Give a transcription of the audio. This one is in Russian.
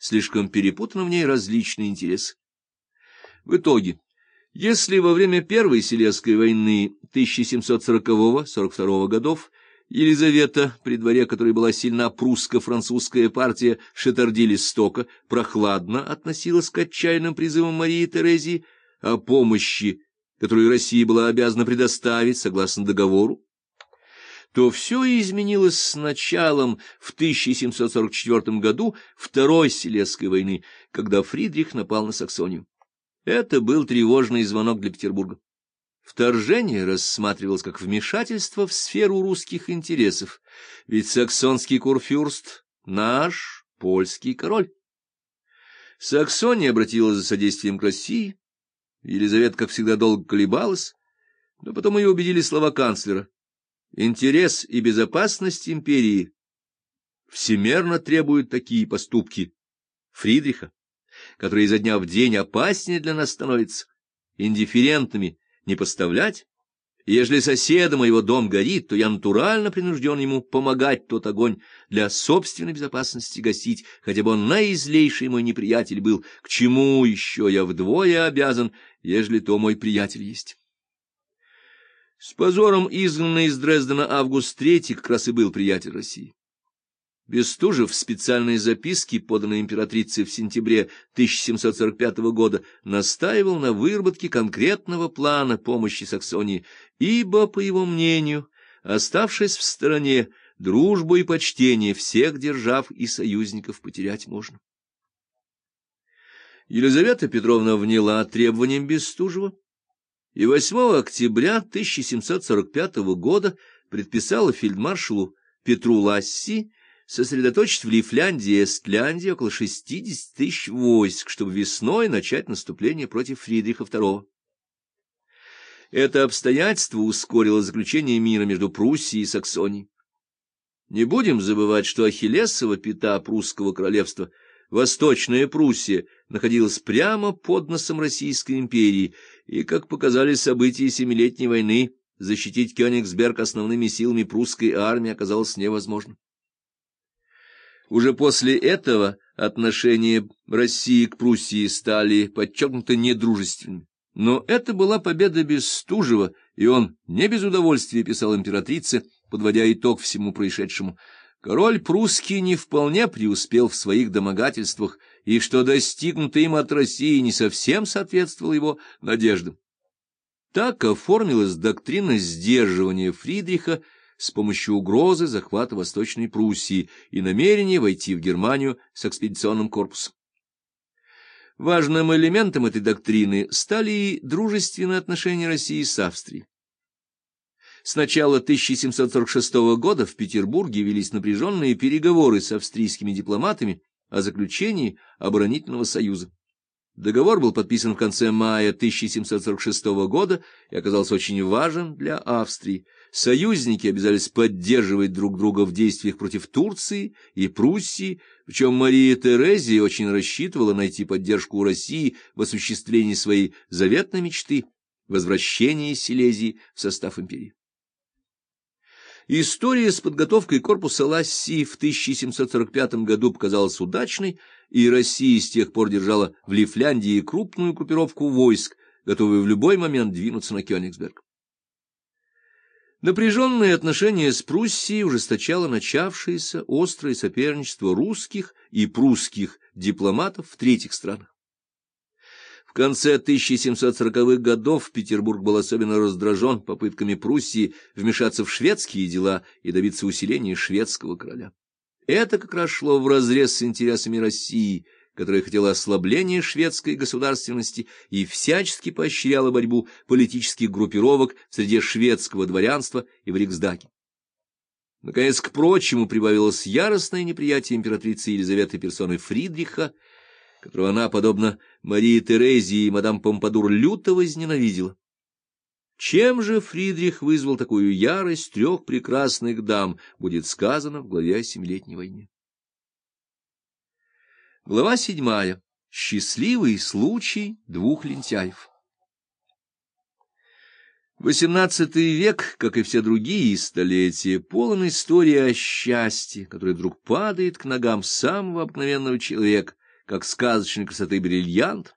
слишком перепутаны в ней различные интересы. В итоге, если во время Первой Селезской войны 1740-42 годов Елизавета, при дворе которой была сильна прусско-французская партия Шетарди-Листока, прохладно относилась к отчаянным призывам Марии Терезии о помощи, которую Россия была обязана предоставить согласно договору, то все изменилось с началом в 1744 году Второй Селезской войны, когда Фридрих напал на Саксонию. Это был тревожный звонок для Петербурга. Вторжение рассматривалось как вмешательство в сферу русских интересов, ведь саксонский курфюрст — наш польский король. Саксония обратилась за содействием к России, Елизавета, как всегда, долго колебалась, но потом ее убедили слова канцлера. Интерес и безопасность империи всемерно требуют такие поступки Фридриха, которые изо дня в день опаснее для нас становятся, индифферентными не поставлять. Ежели соседа моего дом горит, то я натурально принужден ему помогать тот огонь для собственной безопасности гасить, хотя бы он наизлейший мой неприятель был, к чему еще я вдвое обязан, ежели то мой приятель есть. С позором изгнанный из Дрездена Август III как раз и был приятель России. Бестужев в специальной записке, поданной императрице в сентябре 1745 года, настаивал на выработке конкретного плана помощи Саксонии, ибо, по его мнению, оставшись в стороне, дружбу и почтение всех держав и союзников потерять можно. Елизавета Петровна вняла требованиям Бестужева, и 8 октября 1745 года предписала фельдмаршалу Петру Ласси сосредоточить в Лифляндии и Эстляндии около 60 тысяч войск, чтобы весной начать наступление против Фридриха II. Это обстоятельство ускорило заключение мира между Пруссией и Саксонией. Не будем забывать, что Ахиллесова пята прусского королевства, Восточная Пруссия, находилась прямо под носом Российской империи, и, как показали события Семилетней войны, защитить Кёнигсберг основными силами прусской армии оказалось невозможно. Уже после этого отношения России к Пруссии стали подчеркнуто недружественными. Но это была победа Бестужева, и он не без удовольствия писал императрице, подводя итог всему происшедшему. Король прусский не вполне преуспел в своих домогательствах, и что достигнутое им от России не совсем соответствовало его надеждам. Так оформилась доктрина сдерживания Фридриха с помощью угрозы захвата Восточной Пруссии и намерения войти в Германию с экспедиционным корпусом. Важным элементом этой доктрины стали и дружественные отношения России с Австрией. С начала 1746 года в Петербурге велись напряженные переговоры с австрийскими дипломатами о заключении оборонительного союза. Договор был подписан в конце мая 1746 года и оказался очень важен для Австрии. Союзники обязались поддерживать друг друга в действиях против Турции и Пруссии, причем Мария Терезия очень рассчитывала найти поддержку у России в осуществлении своей заветной мечты — возвращения Силезии в состав империи. История с подготовкой корпуса Ласси в 1745 году показалась удачной, и Россия с тех пор держала в Лифляндии крупную группировку войск, готовые в любой момент двинуться на Кёнигсберг. Напряженные отношения с Пруссией ужесточало начавшееся острое соперничество русских и прусских дипломатов в третьих странах. В конце 1740-х годов Петербург был особенно раздражен попытками Пруссии вмешаться в шведские дела и добиться усиления шведского короля. Это как раз шло вразрез с интересами России, которая хотела ослабления шведской государственности и всячески поощряла борьбу политических группировок среди шведского дворянства и в Риксдаге. Наконец, к прочему, прибавилось яростное неприятие императрицы Елизаветы персоны Фридриха, которого она, подобно Марии Терезии и мадам Помпадур, люто возненавидела. Чем же Фридрих вызвал такую ярость трех прекрасных дам, будет сказано в главе о Семилетней войне. Глава седьмая. Счастливый случай двух лентяев. Восемнадцатый век, как и все другие столетия, полон истории о счастье, которое вдруг падает к ногам самого обыкновенного человека, как сказочной красоты бриллиант.